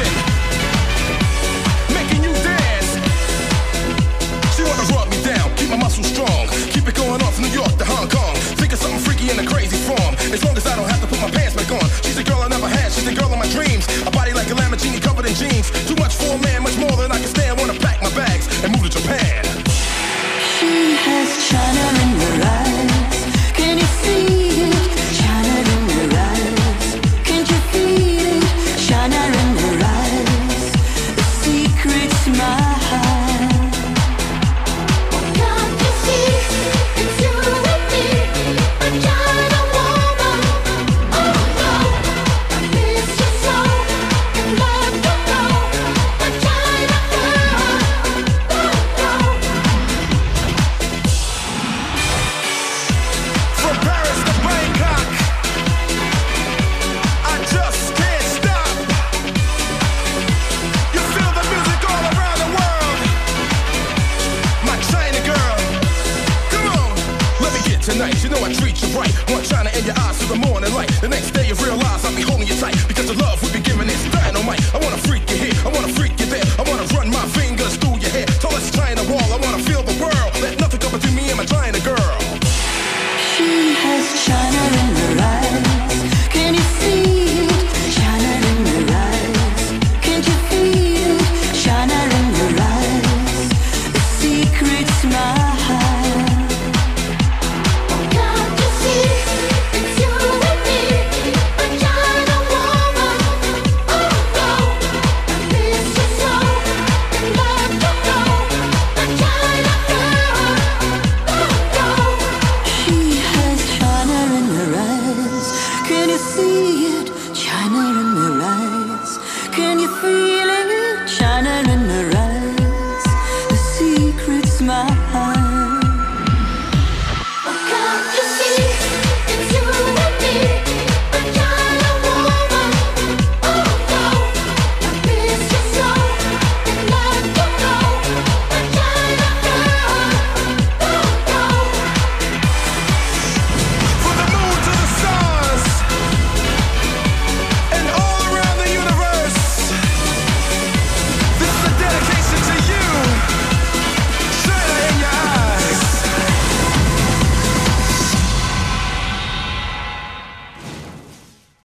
Listen. tonight. You know I treat you right. Want China end your eyes to the morning light. The next day you realize I'll be holding you tight because the love we be giving is dynamite. I wanna freak you here, I wanna freak you there. I wanna run my fingers through your hair. Tallest China wall, I wanna feel the